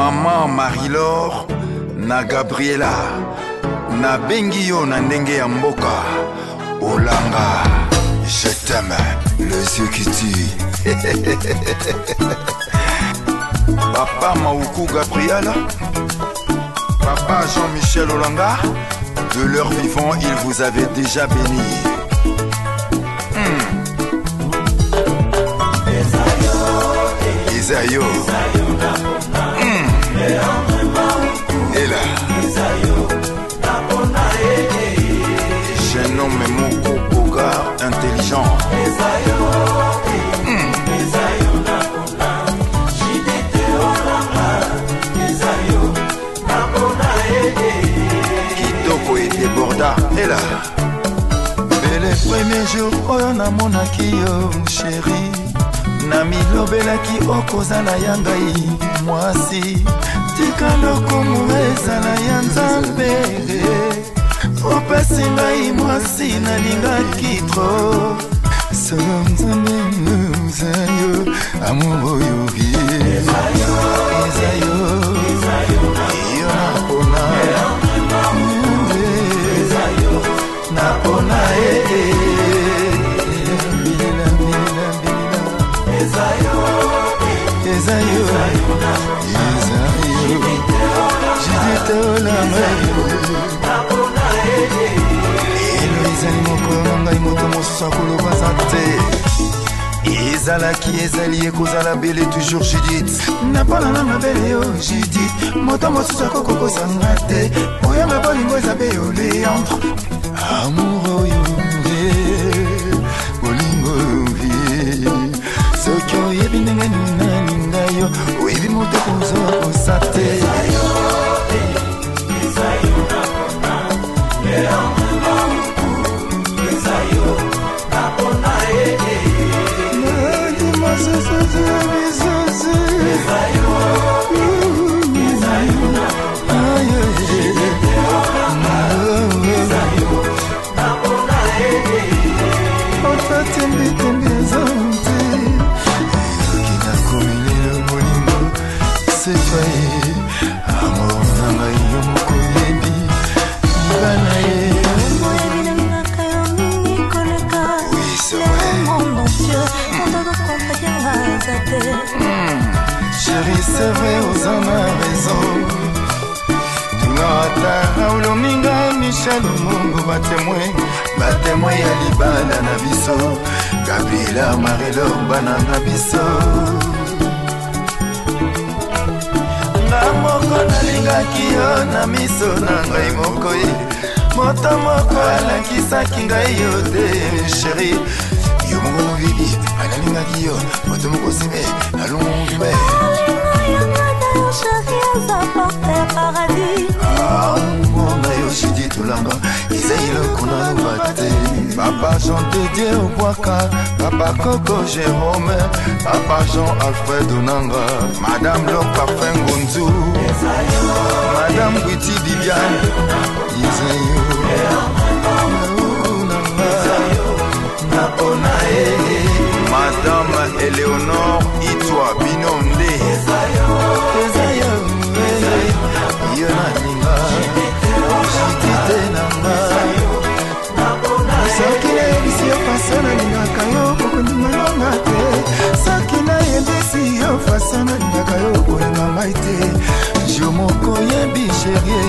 Maman, marie-laure na gabriela na Bengio, na Nenge Amboka, olanga je t'aime, le yeux qui tue papa Maoukou, gabriela papa jean-michel olanga de leur vivant Ils vous avaient déjà béni hmm. namonaki yo sheri na milobelaki okozala ya ngai mwasi tika lokumu ezala ya nzambe opesi ngai mwasi nalingaki tro solo nzambe noza yo amour oyo eza yo yo napona napona ee eh, eh. eza yo eza yo jiditeolanga elo ezali mokolo na ngai moto mosusu akolobaza te ezalaki ezali ekozala bele toujours judith napona na mabele yo judith moto mosusu akokokosanga te oyanga bolingo eza be yo leandre amour oyo bolingo oyo soki oyebi ndenge nini o ídimo de Kunzo, o Satê. sefa ye amour na ngai yo moko yebi nga na ye chéri c'est vrai oza na hmm. raison tunata olominga michel mongo batemoin batemoin ya libala na biso gabriela marelo bana na biso moko nalingaki yo na miso na ngai moko ye moto moko alakisaki ngai yo te sheri yo moko mobili analingaki yo moto moko sime alongume Papa le novate papa jean didie obwaka papa Coco jérôme papa jean alfred onanga madame lok Gonzou, madame gwiti diliane ngai te nzio moko yebi sherie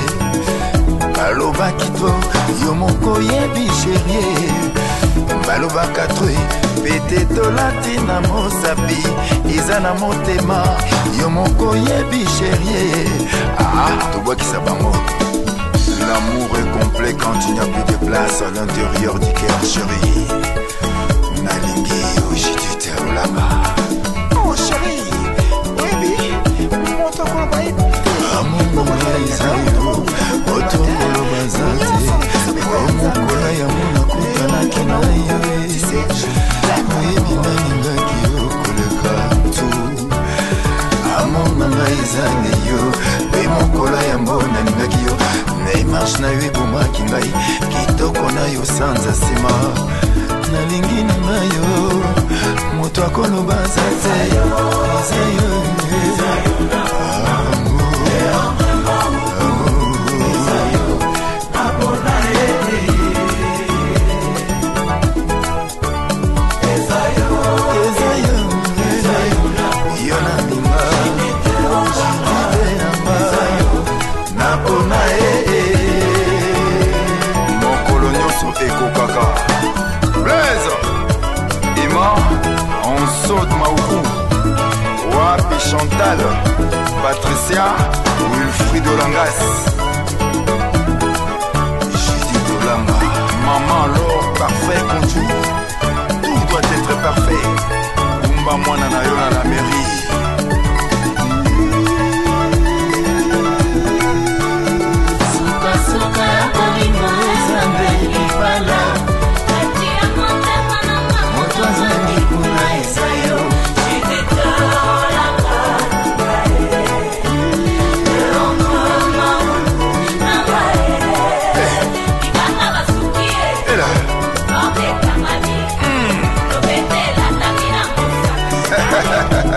balobaki to yo moko yebi sherie balobaka twe pete tolati na mosapi eza na motema yo moko yebi sherie ah, ah tobwakisa bango L'amour est complet quand il n'y a plus de place à l'intérieur du cœur chéri. Nalingi oyebi nalingaki yo koleka tu amor na ngai eza nde yo mpe mokola yango nalingaki yo na imarshe na yo ebomaki ngai kitoko na yo sanza nsima nalingi na ngai yo moto akoloba aza te eza yo mangas Judy Dolanga Maman l'or parfait contour Tout doit être parfait Kumba mwana na yo na la mairie